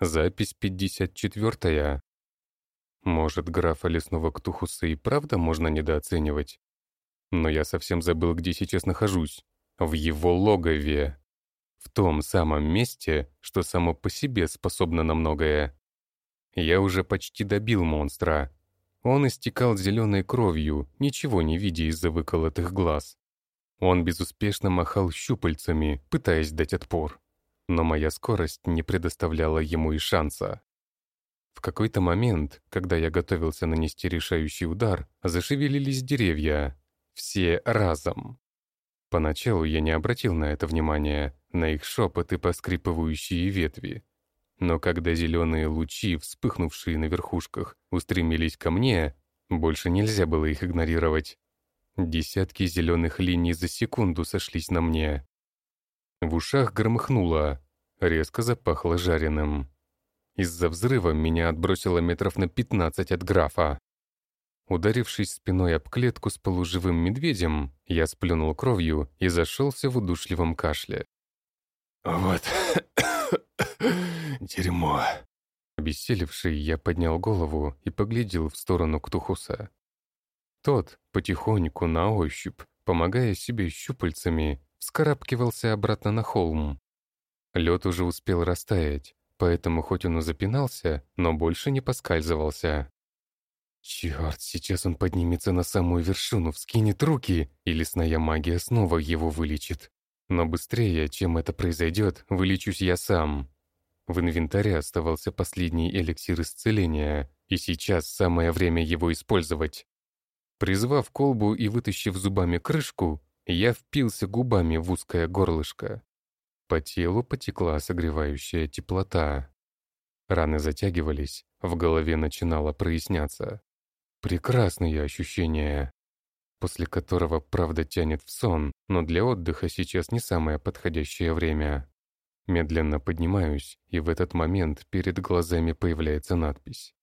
Запись 54-я. Может, графа лесного Ктухуса и правда можно недооценивать? Но я совсем забыл, где сейчас нахожусь. В его логове. В том самом месте, что само по себе способно на многое. Я уже почти добил монстра. Он истекал зеленой кровью, ничего не видя из-за выколотых глаз. Он безуспешно махал щупальцами, пытаясь дать отпор. Но моя скорость не предоставляла ему и шанса. В какой-то момент, когда я готовился нанести решающий удар, зашевелились деревья. Все разом. Поначалу я не обратил на это внимания, на их шепот и поскрипывающие ветви. Но когда зеленые лучи, вспыхнувшие на верхушках, устремились ко мне, больше нельзя было их игнорировать. Десятки зеленых линий за секунду сошлись на мне. В ушах громыхнуло, резко запахло жареным. Из-за взрыва меня отбросило метров на 15 от графа. Ударившись спиной об клетку с полуживым медведем, я сплюнул кровью и зашелся в удушливом кашле. «Вот дерьмо!» Обессилевший, я поднял голову и поглядел в сторону Ктухуса. Тот, потихоньку, на ощупь, помогая себе щупальцами, вскарабкивался обратно на холм. Лед уже успел растаять, поэтому хоть он и запинался, но больше не поскальзывался. Черт, сейчас он поднимется на самую вершину, вскинет руки, и лесная магия снова его вылечит. Но быстрее, чем это произойдет, вылечусь я сам. В инвентаре оставался последний эликсир исцеления, и сейчас самое время его использовать. Призвав колбу и вытащив зубами крышку, я впился губами в узкое горлышко. По телу потекла согревающая теплота. Раны затягивались, в голове начинало проясняться. Прекрасные ощущения, после которого, правда, тянет в сон, но для отдыха сейчас не самое подходящее время. Медленно поднимаюсь, и в этот момент перед глазами появляется надпись.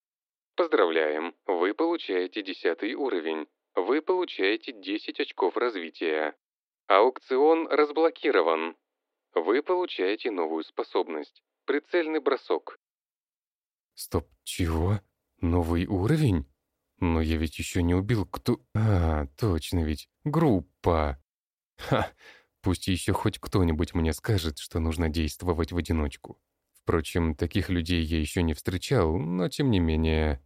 Поздравляем, вы получаете десятый уровень. Вы получаете 10 очков развития. Аукцион разблокирован. Вы получаете новую способность. Прицельный бросок. Стоп, чего? Новый уровень? Но я ведь еще не убил кто... А, точно ведь. Группа. Ха, пусть еще хоть кто-нибудь мне скажет, что нужно действовать в одиночку. Впрочем, таких людей я еще не встречал, но тем не менее...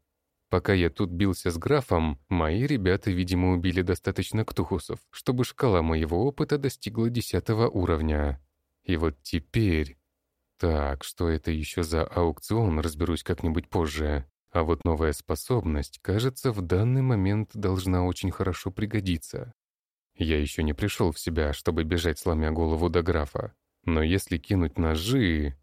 Пока я тут бился с графом, мои ребята, видимо, убили достаточно ктухусов, чтобы шкала моего опыта достигла десятого уровня. И вот теперь... Так, что это еще за аукцион, разберусь как-нибудь позже. А вот новая способность, кажется, в данный момент должна очень хорошо пригодиться. Я еще не пришел в себя, чтобы бежать, сломя голову до графа. Но если кинуть ножи...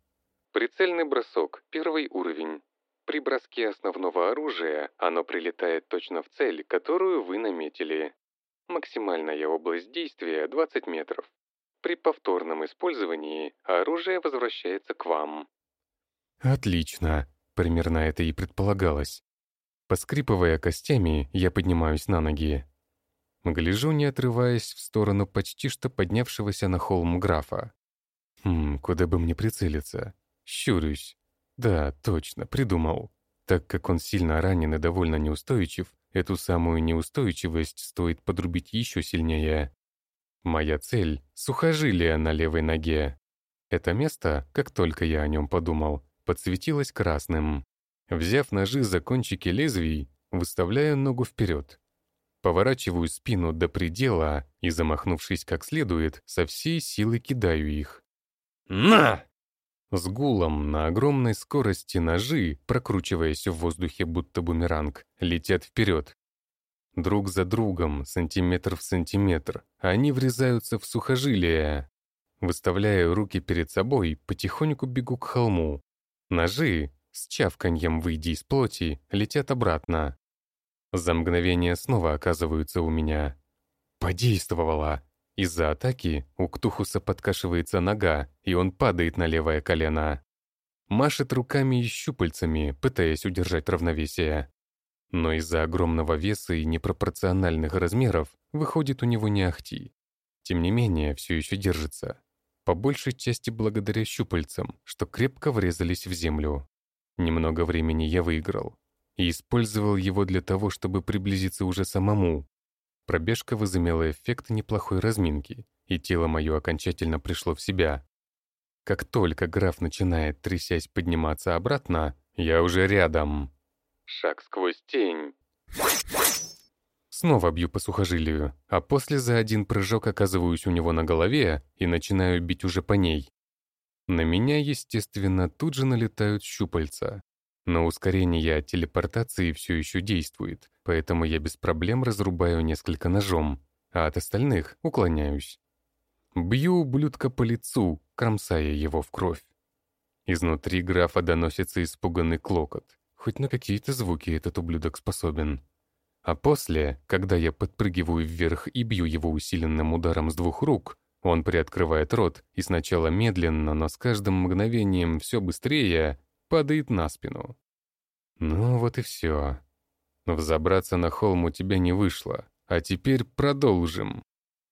Прицельный бросок, первый уровень. При броске основного оружия оно прилетает точно в цель, которую вы наметили. Максимальная область действия 20 метров. При повторном использовании оружие возвращается к вам. Отлично. Примерно это и предполагалось. Поскрипывая костями, я поднимаюсь на ноги. Гляжу, не отрываясь в сторону почти что поднявшегося на холм графа. Хм, куда бы мне прицелиться? Щурюсь. Да, точно, придумал. Так как он сильно ранен и довольно неустойчив, эту самую неустойчивость стоит подрубить еще сильнее. Моя цель — сухожилие на левой ноге. Это место, как только я о нем подумал, подсветилось красным. Взяв ножи за кончики лезвий, выставляю ногу вперед. Поворачиваю спину до предела и, замахнувшись как следует, со всей силы кидаю их. «На!» С гулом на огромной скорости ножи, прокручиваясь в воздухе будто бумеранг, летят вперед. Друг за другом, сантиметр в сантиметр, они врезаются в сухожилия. Выставляя руки перед собой, потихоньку бегу к холму. Ножи, с чавканьем выйдя из плоти, летят обратно. За мгновение снова оказываются у меня. Подействовало. Из-за атаки у Ктухуса подкашивается нога, и он падает на левое колено. Машет руками и щупальцами, пытаясь удержать равновесие. Но из-за огромного веса и непропорциональных размеров выходит у него не ахти. Тем не менее, все еще держится. По большей части благодаря щупальцам, что крепко врезались в землю. Немного времени я выиграл. И использовал его для того, чтобы приблизиться уже самому. Пробежка возымела эффект неплохой разминки, и тело мое окончательно пришло в себя. Как только граф начинает, трясясь, подниматься обратно, я уже рядом. Шаг сквозь тень. Снова бью по сухожилию, а после за один прыжок оказываюсь у него на голове и начинаю бить уже по ней. На меня, естественно, тут же налетают щупальца. Но ускорение от телепортации все еще действует, поэтому я без проблем разрубаю несколько ножом, а от остальных уклоняюсь. Бью ублюдка по лицу, кромсая его в кровь. Изнутри графа доносится испуганный клокот. Хоть на какие-то звуки этот ублюдок способен. А после, когда я подпрыгиваю вверх и бью его усиленным ударом с двух рук, он приоткрывает рот и сначала медленно, но с каждым мгновением все быстрее падает на спину. Ну вот и все. Взобраться на холм у тебя не вышло, а теперь продолжим.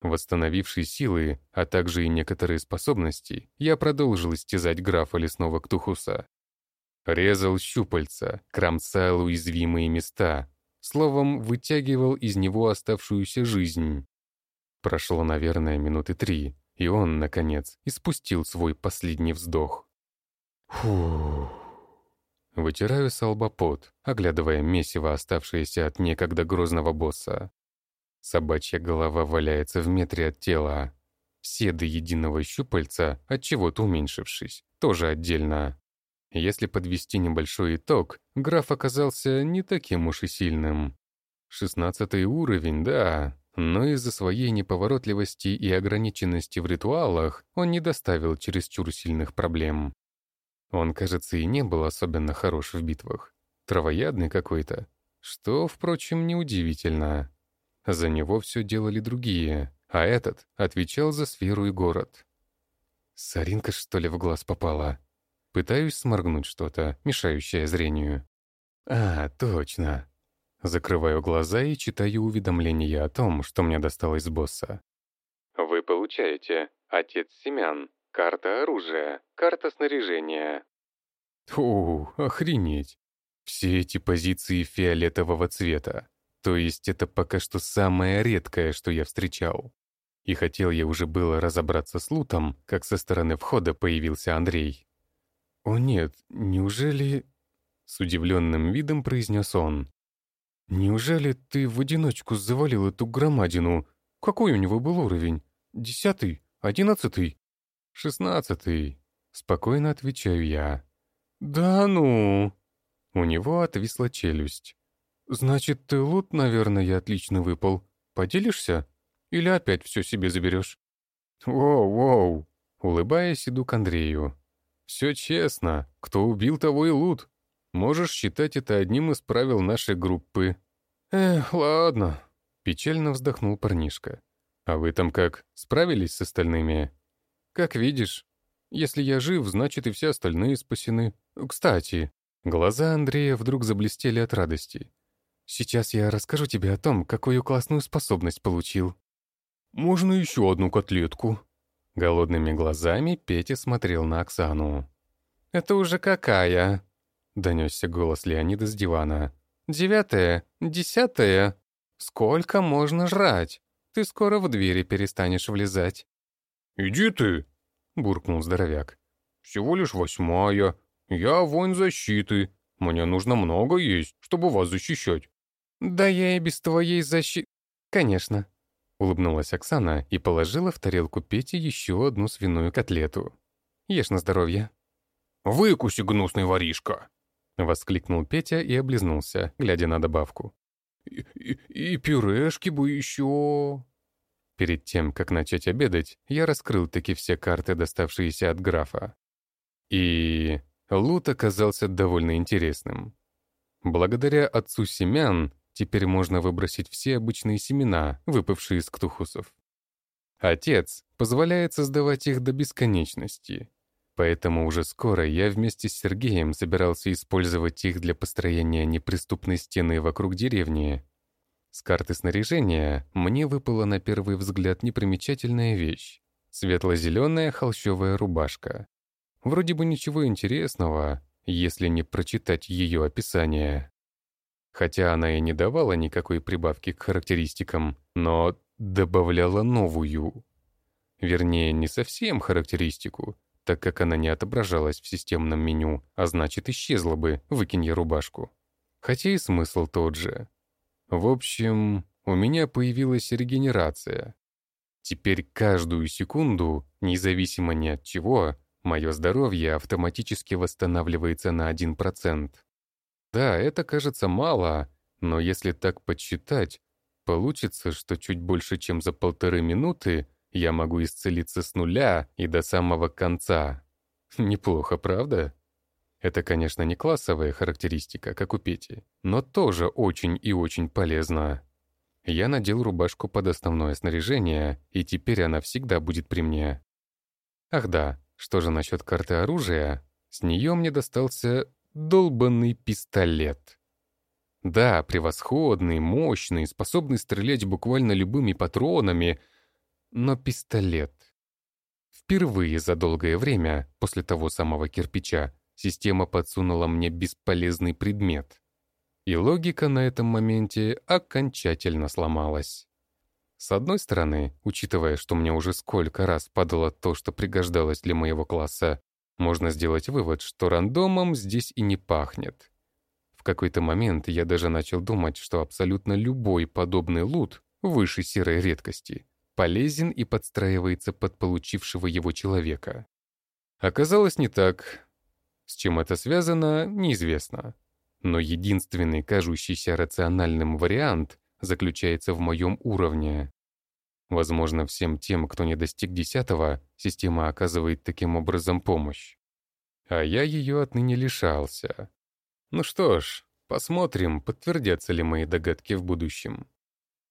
Восстановивший силы, а также и некоторые способности, я продолжил истязать графа лесного Ктухуса. Резал щупальца, кромсал уязвимые места, Словом, вытягивал из него оставшуюся жизнь. Прошло, наверное, минуты три, и он, наконец, испустил свой последний вздох. Фу. Вытираю с оглядывая месиво, оставшееся от некогда грозного босса. Собачья голова валяется в метре от тела. Все до единого щупальца, от чего-то уменьшившись, тоже отдельно. Если подвести небольшой итог, граф оказался не таким уж и сильным. Шестнадцатый уровень, да, но из-за своей неповоротливости и ограниченности в ритуалах он не доставил чересчур сильных проблем. Он, кажется, и не был особенно хорош в битвах. Травоядный какой-то. Что, впрочем, неудивительно. За него все делали другие, а этот отвечал за сферу и город. Саринка, что ли, в глаз попала? Пытаюсь сморгнуть что-то, мешающее зрению. А, точно. Закрываю глаза и читаю уведомление о том, что мне досталось босса. Вы получаете «Отец семян», карта оружия, карта снаряжения. Фу, охренеть. Все эти позиции фиолетового цвета. То есть это пока что самое редкое, что я встречал. И хотел я уже было разобраться с лутом, как со стороны входа появился Андрей. «О нет, неужели...» С удивленным видом произнес он. «Неужели ты в одиночку завалил эту громадину? Какой у него был уровень? Десятый? Одиннадцатый?» «Шестнадцатый», — спокойно отвечаю я. «Да ну!» У него отвисла челюсть. «Значит, ты лут, наверное, отлично выпал. Поделишься? Или опять все себе заберешь?» «Воу-воу!» Улыбаясь, иду к Андрею. Все честно. Кто убил, того и лут. Можешь считать это одним из правил нашей группы. Эх, ладно. Печально вздохнул парнишка. А вы там как, справились с остальными? Как видишь. Если я жив, значит и все остальные спасены. Кстати, глаза Андрея вдруг заблестели от радости. Сейчас я расскажу тебе о том, какую классную способность получил. Можно еще одну котлетку? Голодными глазами Петя смотрел на Оксану. «Это уже какая?» — донесся голос Леонида с дивана. «Девятая? Десятая? Сколько можно жрать? Ты скоро в двери перестанешь влезать». «Иди ты!» — буркнул здоровяк. «Всего лишь восьмая. Я воин защиты. Мне нужно много есть, чтобы вас защищать». «Да я и без твоей защиты...» «Конечно», Улыбнулась Оксана и положила в тарелку Пети еще одну свиную котлету. «Ешь на здоровье». «Выкуси, гнусный воришка!» Воскликнул Петя и облизнулся, глядя на добавку. «И, и, и пюрешки бы еще...» Перед тем, как начать обедать, я раскрыл таки все карты, доставшиеся от графа. И... лут оказался довольно интересным. Благодаря отцу семян Теперь можно выбросить все обычные семена, выпавшие из ктухусов. Отец позволяет создавать их до бесконечности. Поэтому уже скоро я вместе с Сергеем собирался использовать их для построения неприступной стены вокруг деревни. С карты снаряжения мне выпала на первый взгляд непримечательная вещь. Светло-зеленая холщовая рубашка. Вроде бы ничего интересного, если не прочитать ее описание. Хотя она и не давала никакой прибавки к характеристикам, но добавляла новую. Вернее, не совсем характеристику, так как она не отображалась в системном меню, а значит исчезла бы, выкинь я рубашку. Хотя и смысл тот же. В общем, у меня появилась регенерация. Теперь каждую секунду, независимо ни от чего, мое здоровье автоматически восстанавливается на 1%. Да, это кажется мало, но если так подсчитать, получится, что чуть больше, чем за полторы минуты я могу исцелиться с нуля и до самого конца. Неплохо, правда? Это, конечно, не классовая характеристика, как у Пети, но тоже очень и очень полезно. Я надел рубашку под основное снаряжение, и теперь она всегда будет при мне. Ах да, что же насчет карты оружия? С нее мне достался долбанный пистолет. Да, превосходный, мощный, способный стрелять буквально любыми патронами, но пистолет. Впервые за долгое время, после того самого кирпича, система подсунула мне бесполезный предмет. И логика на этом моменте окончательно сломалась. С одной стороны, учитывая, что мне уже сколько раз падало то, что пригождалось для моего класса, можно сделать вывод, что рандомом здесь и не пахнет. В какой-то момент я даже начал думать, что абсолютно любой подобный лут выше серой редкости полезен и подстраивается под получившего его человека. Оказалось не так. С чем это связано, неизвестно. Но единственный кажущийся рациональным вариант заключается в моем уровне. Возможно, всем тем, кто не достиг десятого, система оказывает таким образом помощь. А я ее отныне лишался. Ну что ж, посмотрим, подтвердятся ли мои догадки в будущем.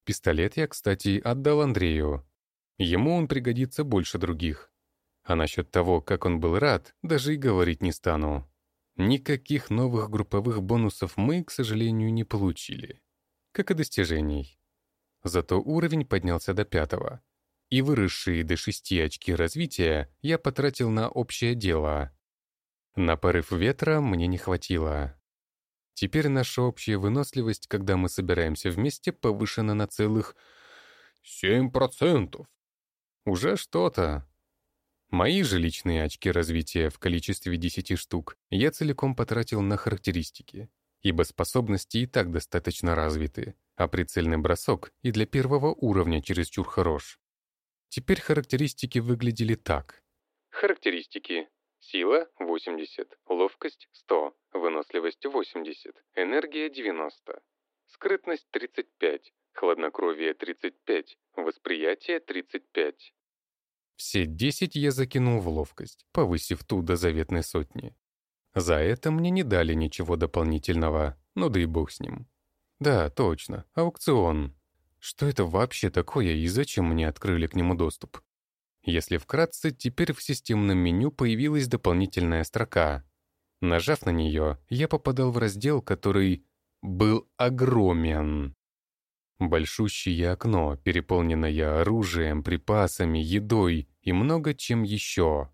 Пистолет я, кстати, отдал Андрею. Ему он пригодится больше других. А насчет того, как он был рад, даже и говорить не стану. Никаких новых групповых бонусов мы, к сожалению, не получили. Как и достижений. Зато уровень поднялся до пятого. И выросшие до шести очки развития я потратил на общее дело. На порыв ветра мне не хватило. Теперь наша общая выносливость, когда мы собираемся вместе, повышена на целых 7%. Уже что-то. Мои же личные очки развития в количестве 10 штук я целиком потратил на характеристики, ибо способности и так достаточно развиты, а прицельный бросок и для первого уровня чересчур хорош. Теперь характеристики выглядели так. Характеристики. Сила — 80, ловкость — 100, выносливость — 80, энергия — 90, скрытность — 35, хладнокровие — 35, восприятие — 35. Все десять я закинул в ловкость, повысив ту до заветной сотни. За это мне не дали ничего дополнительного, ну да и бог с ним. Да, точно, аукцион. Что это вообще такое и зачем мне открыли к нему доступ? Если вкратце, теперь в системном меню появилась дополнительная строка. Нажав на нее, я попадал в раздел, который был огромен. Большущее окно, переполненное оружием, припасами, едой и много чем еще.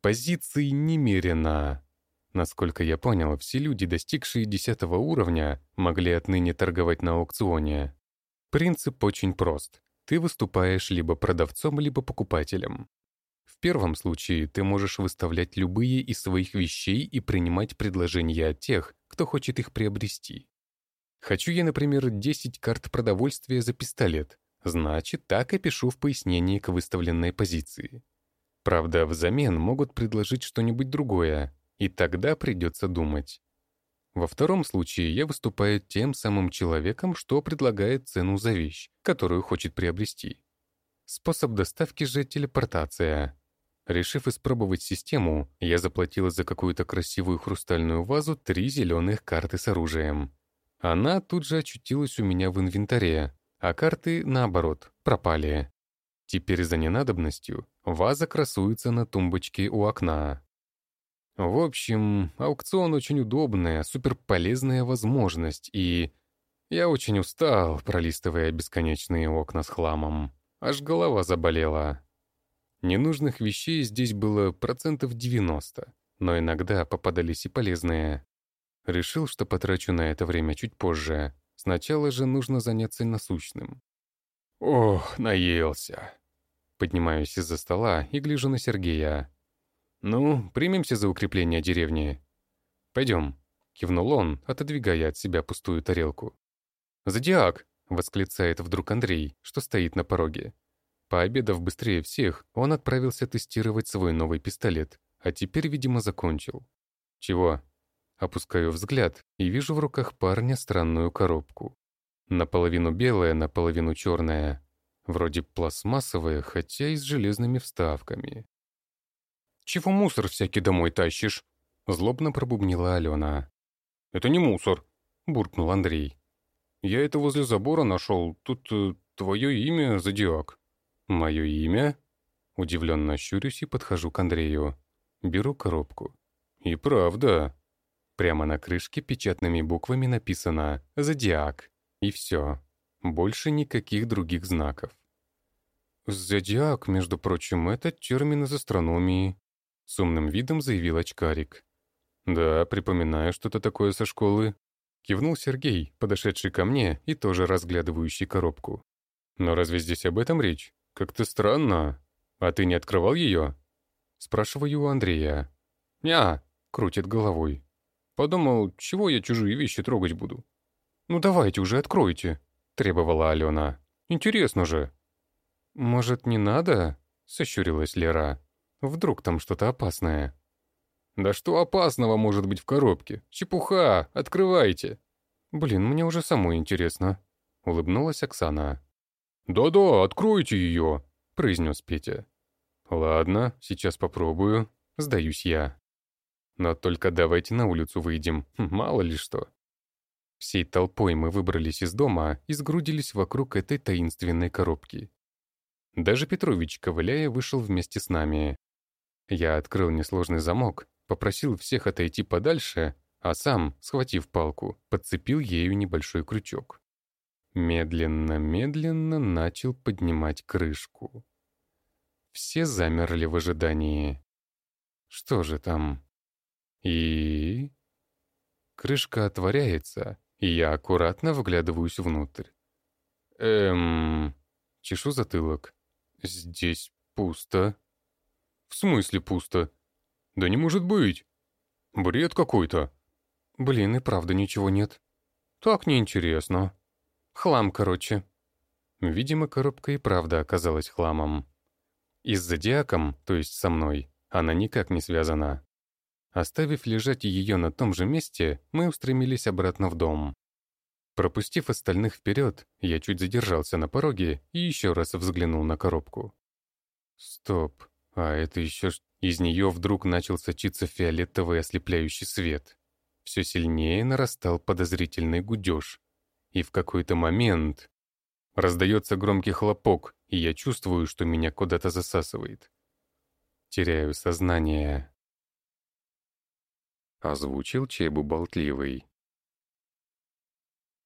Позиций немерено. Насколько я понял, все люди, достигшие десятого уровня, могли отныне торговать на аукционе. Принцип очень прост. Ты выступаешь либо продавцом, либо покупателем. В первом случае ты можешь выставлять любые из своих вещей и принимать предложения от тех, кто хочет их приобрести. Хочу я, например, 10 карт продовольствия за пистолет. Значит, так и пишу в пояснении к выставленной позиции. Правда, взамен могут предложить что-нибудь другое, и тогда придется думать. Во втором случае я выступаю тем самым человеком, что предлагает цену за вещь, которую хочет приобрести. Способ доставки же телепортация. Решив испробовать систему, я заплатила за какую-то красивую хрустальную вазу три зеленых карты с оружием. Она тут же очутилась у меня в инвентаре, а карты, наоборот, пропали. Теперь за ненадобностью ваза красуется на тумбочке у окна. В общем, аукцион очень удобная, суперполезная возможность, и... Я очень устал, пролистывая бесконечные окна с хламом. Аж голова заболела. Ненужных вещей здесь было процентов 90, но иногда попадались и полезные. Решил, что потрачу на это время чуть позже. Сначала же нужно заняться насущным. Ох, наелся. Поднимаюсь из-за стола и гляжу на Сергея. «Ну, примемся за укрепление деревни». «Пойдем», — кивнул он, отодвигая от себя пустую тарелку. «Зодиак!» — восклицает вдруг Андрей, что стоит на пороге. Пообедав быстрее всех, он отправился тестировать свой новый пистолет, а теперь, видимо, закончил. «Чего?» Опускаю взгляд и вижу в руках парня странную коробку. Наполовину белая, наполовину черная. Вроде пластмассовая, хотя и с железными вставками. «Чего мусор всякий домой тащишь?» Злобно пробубнила Алена. «Это не мусор», — буркнул Андрей. «Я это возле забора нашел. Тут э, твое имя Зодиак». «Мое имя?» Удивленно щурюсь и подхожу к Андрею. Беру коробку. «И правда», Прямо на крышке печатными буквами написано «Зодиак». И все. Больше никаких других знаков. «Зодиак, между прочим, это термин из астрономии», — с умным видом заявил очкарик. «Да, припоминаю что-то такое со школы», — кивнул Сергей, подошедший ко мне и тоже разглядывающий коробку. «Но разве здесь об этом речь? Как-то странно. А ты не открывал ее?» Спрашиваю у Андрея. «Ня», — крутит головой. Подумал, чего я чужие вещи трогать буду. «Ну давайте уже откройте», — требовала Алена. «Интересно же». «Может, не надо?» — сощурилась Лера. «Вдруг там что-то опасное?» «Да что опасного может быть в коробке? Чепуха! Открывайте!» «Блин, мне уже самой интересно», — улыбнулась Оксана. «Да-да, откройте ее», — произнес Петя. «Ладно, сейчас попробую. Сдаюсь я». Но только давайте на улицу выйдем, хм, мало ли что. Всей толпой мы выбрались из дома и сгрудились вокруг этой таинственной коробки. Даже Петрович, ковыляя, вышел вместе с нами. Я открыл несложный замок, попросил всех отойти подальше, а сам, схватив палку, подцепил ею небольшой крючок. Медленно-медленно начал поднимать крышку. Все замерли в ожидании. Что же там? И... Крышка отворяется, и я аккуратно вглядываюсь внутрь. Эм... Чешу затылок. Здесь пусто. В смысле пусто? Да не может быть. Бред какой-то. Блин, и правда ничего нет. Так неинтересно. Хлам, короче. Видимо, коробка и правда оказалась хламом. И с зодиаком, то есть со мной, она никак не связана. Оставив лежать ее на том же месте, мы устремились обратно в дом. Пропустив остальных вперед, я чуть задержался на пороге и еще раз взглянул на коробку. Стоп, а это еще. Из нее вдруг начал сочиться фиолетовый ослепляющий свет. Все сильнее нарастал подозрительный гудеж. И в какой-то момент раздается громкий хлопок, и я чувствую, что меня куда-то засасывает. Теряю сознание. Озвучил Чебу болтливый.